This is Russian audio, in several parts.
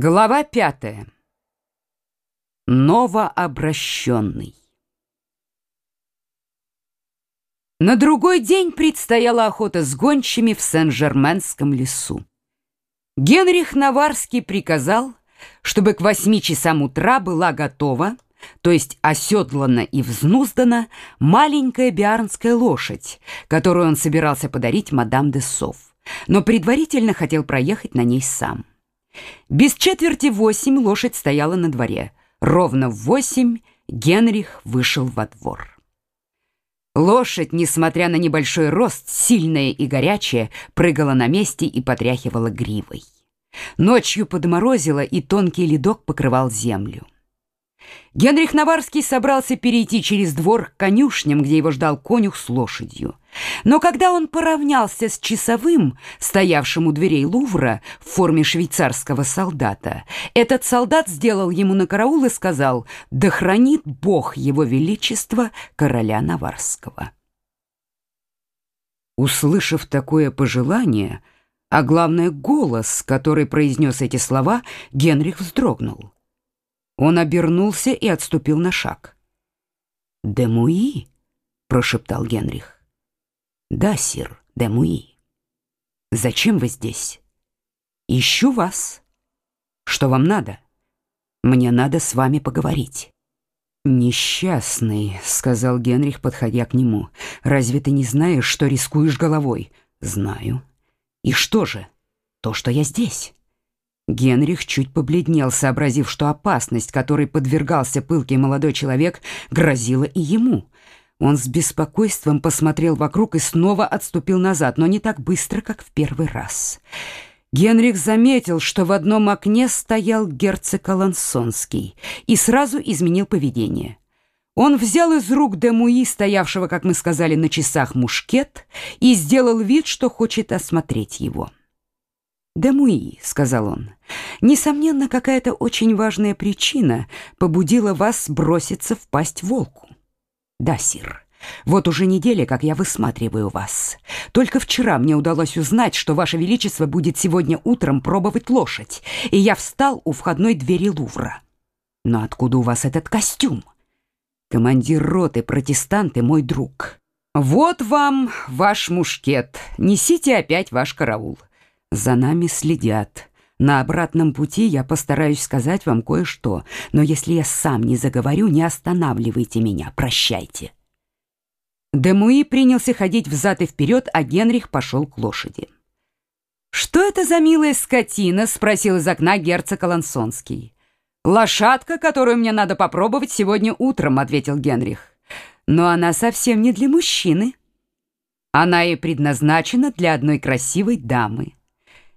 Глава пятая. Новообращенный. На другой день предстояла охота с гончими в Сен-Жерменском лесу. Генрих Наварский приказал, чтобы к восьми часам утра была готова, то есть оседлана и взнуздана, маленькая биарнская лошадь, которую он собирался подарить мадам де Сов, но предварительно хотел проехать на ней сам. Без четверти восемь лошадь стояла на дворе. Ровно в восемь Генрих вышел во двор. Лошадь, несмотря на небольшой рост, сильная и горячая, прыгала на месте и потряхивала гривой. Ночью подморозило, и тонкий ледок покрывал землю. Генрих Наварский собрался перейти через двор к конюшням, где его ждал конюх с лошадью. Но когда он поравнялся с часовым, стоявшим у дверей Лувра в форме швейцарского солдата, этот солдат сделал ему на караул и сказал «Да хранит Бог его величество короля Наварского». Услышав такое пожелание, а главное голос, который произнес эти слова, Генрих вздрогнул. Он обернулся и отступил на шаг. «Демуи?» — прошептал Генрих. «Да, сир, Демуи. Зачем вы здесь?» «Ищу вас. Что вам надо? Мне надо с вами поговорить». «Несчастный», — сказал Генрих, подходя к нему. «Разве ты не знаешь, что рискуешь головой?» «Знаю». «И что же? То, что я здесь». Генрих чуть побледнел, сообразив, что опасность, которой подвергался пылкий молодой человек, грозила и ему. Он с беспокойством посмотрел вокруг и снова отступил назад, но не так быстро, как в первый раз. Генрих заметил, что в одном окне стоял герцог Алансонский, и сразу изменил поведение. Он взял из рук Демуи, стоявшего, как мы сказали, на часах мушкет, и сделал вид, что хочет осмотреть его. «Демуи», — сказал он, — «несомненно, какая-то очень важная причина побудила вас броситься в пасть волку». «Да, сир». Вот уже неделя, как я высматриваю вас. Только вчера мне удалось узнать, что ваше величество будет сегодня утром пробовать лошадь, и я встал у входной двери Лувра. Но откуда у вас этот костюм? Командир роты протестанты мой друг. Вот вам ваш мушкет. Несите опять ваш караул. За нами следят. На обратном пути я постараюсь сказать вам кое-что, но если я сам не заговорю, не останавливайте меня. Прощайте. Демуи принялся ходить взад и вперед, а Генрих пошел к лошади. «Что это за милая скотина?» — спросил из окна герцог Алансонский. «Лошадка, которую мне надо попробовать сегодня утром», — ответил Генрих. «Но она совсем не для мужчины. Она и предназначена для одной красивой дамы».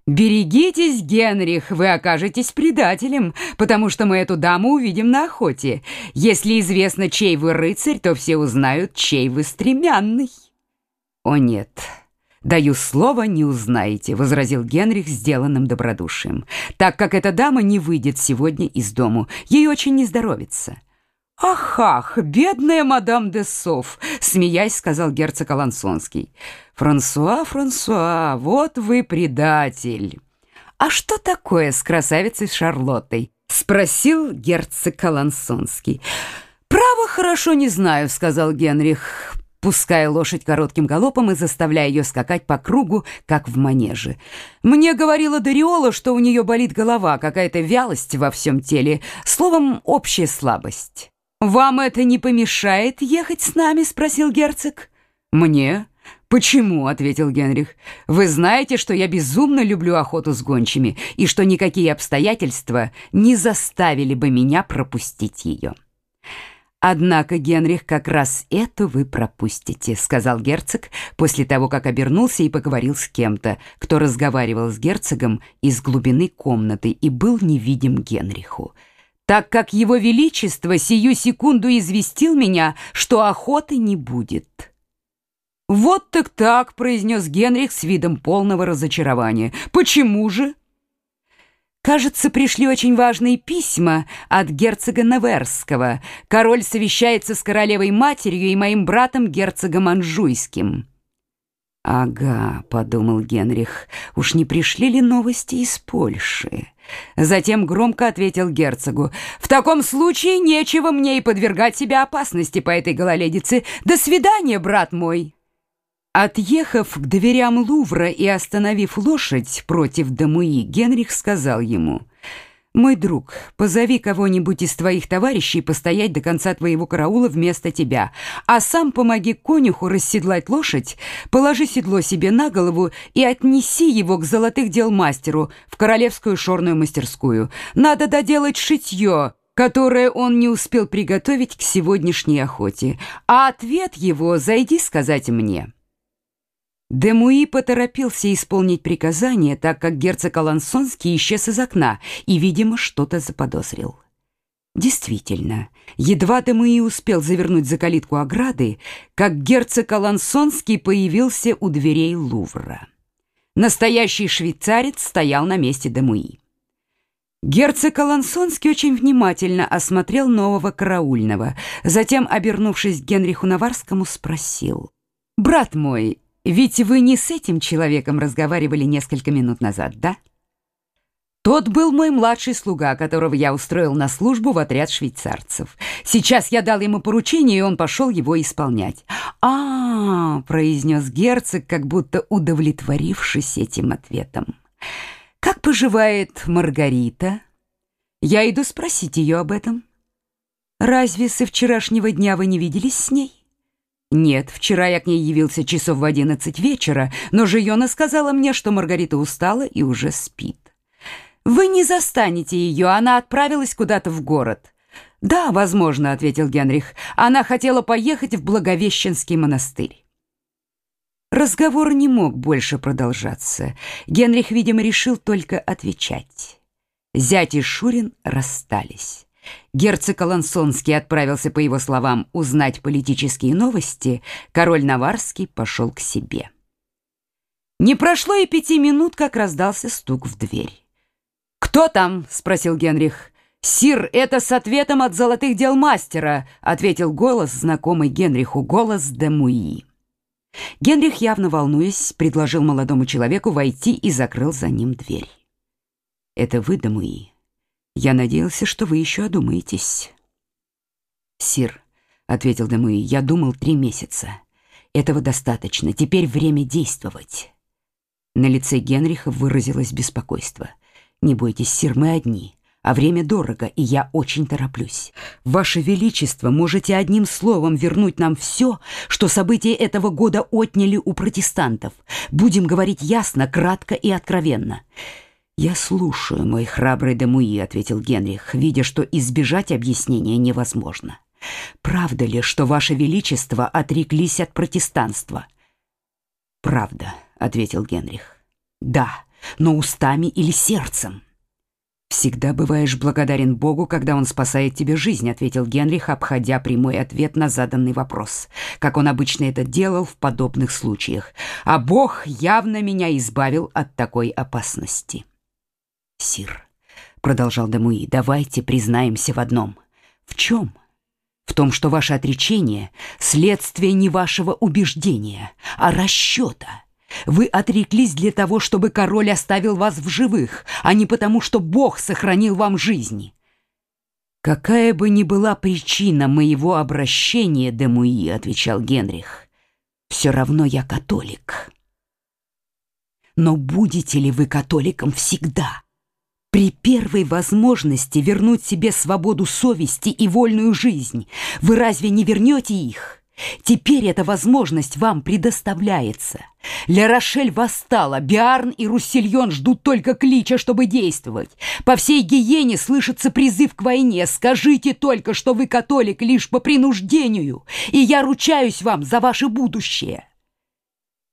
«Берегитесь, Генрих, вы окажетесь предателем, потому что мы эту даму увидим на охоте. Если известно, чей вы рыцарь, то все узнают, чей вы стремянный». «О нет, даю слово, не узнаете», — возразил Генрих сделанным добродушием, «так как эта дама не выйдет сегодня из дому, ей очень не здоровится». «Ах, ах, бедная мадам де Соф!» — смеясь, сказал герцог Алансонский. «Франсуа, Франсуа, вот вы предатель!» «А что такое с красавицей Шарлоттой?» — спросил герцог Алансонский. «Право хорошо не знаю», — сказал Генрих, пуская лошадь коротким галопом и заставляя ее скакать по кругу, как в манеже. «Мне говорила Дариола, что у нее болит голова, какая-то вялость во всем теле, словом, общая слабость». «Вам это не помешает ехать с нами?» — спросил герцог. «Мне? Почему?» — ответил Генрих. «Вы знаете, что я безумно люблю охоту с гончими и что никакие обстоятельства не заставили бы меня пропустить ее». «Однако, Генрих, как раз это вы пропустите», — сказал герцог после того, как обернулся и поговорил с кем-то, кто разговаривал с герцогом из глубины комнаты и был невидим Генриху так как его величество сию секунду известил меня, что охоты не будет. «Вот так так», — произнес Генрих с видом полного разочарования. «Почему же?» «Кажется, пришли очень важные письма от герцога Неверского. Король совещается с королевой-матерью и моим братом герцогом Анжуйским». «Ага», — подумал Генрих, — «уж не пришли ли новости из Польши?» Затем громко ответил герцогу. «В таком случае нечего мне и подвергать себя опасности по этой гололедице. До свидания, брат мой!» Отъехав к дверям Лувра и остановив лошадь против Дамуи, Генрих сказал ему... «Мой друг, позови кого-нибудь из твоих товарищей постоять до конца твоего караула вместо тебя, а сам помоги конюху расседлать лошадь, положи седло себе на голову и отнеси его к золотых дел мастеру в королевскую шорную мастерскую. Надо доделать шитье, которое он не успел приготовить к сегодняшней охоте, а ответ его зайди сказать мне». Демуи поторопился исполнить приказание, так как герцог Алансонский исчез из окна и, видимо, что-то заподозрил. Действительно, едва Демуи успел завернуть за калитку ограды, как герцог Алансонский появился у дверей Лувра. Настоящий швейцарец стоял на месте Демуи. Герцог Алансонский очень внимательно осмотрел нового караульного, затем, обернувшись к Генриху Наварскому, спросил. «Брат мой, ведь вы не с этим человеком разговаривали несколько минут назад, да? Тот был мой младший слуга, которого я устроил на службу в отряд швейцарцев. Сейчас я дал ему поручение, и он пошел его исполнять. А, -а, -а произнес герцог, как будто удовлетворившись этим ответом. Как поживает Маргарита? Я иду спросить ее об этом. Разве со вчерашнего дня вы не виделись с ней? Нет, вчера я к ней явился часов в одиннадцать вечера, но Жиона сказала мне, что Маргарита устала и уже спит. Вы не застанете ее, она отправилась куда-то в город. Да, возможно, ответил Генрих. Она хотела поехать в Благовещенский монастырь. Разговор не мог больше продолжаться. Генрих, видимо, решил только отвечать. Зять и Шурин расстались. Герцог Алансонский отправился, по его словам, узнать политические новости, король Наварский пошел к себе. Не прошло и пяти минут, как раздался стук в дверь. «Кто там?» — спросил Генрих. «Сир, это с ответом от золотых дел мастера», — ответил голос, знакомый Генриху, голос Демуи. Генрих, явно волнуясь, предложил молодому человеку войти и закрыл за ним дверь. «Это вы, Демуи?» Я надеялся, что вы еще одумаетесь. Сир, ответил Демуи, я думал три месяца. Этого достаточно. Теперь время действовать. На лице Генриха выразилось беспокойство. Не бойтесь, сир, мы одни, а время дорого, и я очень тороплюсь. Ваше величество, можете одним словом вернуть нам все, что события этого года отняли у протестантов. Будем говорить ясно, кратко и откровенно. «Я слушаю, мой храбрый Демуи», — ответил Генрих, видя, что избежать объяснения невозможно. «Правда ли, что Ваше Величество отреклись от протестанства?» «Правда», — ответил Генрих. «Да, но устами или сердцем?» «Всегда бываешь благодарен Богу, когда Он спасает тебе жизнь», — ответил Генрих, обходя прямой ответ на заданный вопрос, как он обычно это делал в подобных случаях. «А Бог явно меня избавил от такой опасности». «Сир», — продолжал Дамуи, — «давайте признаемся в одном». «В чем?» «В том, что ваше отречение — следствие не вашего убеждения, а расчета». Вы отреклись для того, чтобы король оставил вас в живых, а не потому, что Бог сохранил вам жизни. Какая бы ни была причина моего обращения, Демуи, отвечал Генрих, все равно я католик. Но будете ли вы католиком всегда? При первой возможности вернуть себе свободу совести и вольную жизнь, вы разве не вернете их? Теперь эта возможность вам предоставляется. Ля Рошель восстала, Биарн и Руссельон ждут только клича, чтобы действовать. По всей Гиене слышится призыв к войне. Скажите только, что вы католик лишь по принуждению, и я ручаюсь вам за ваше будущее.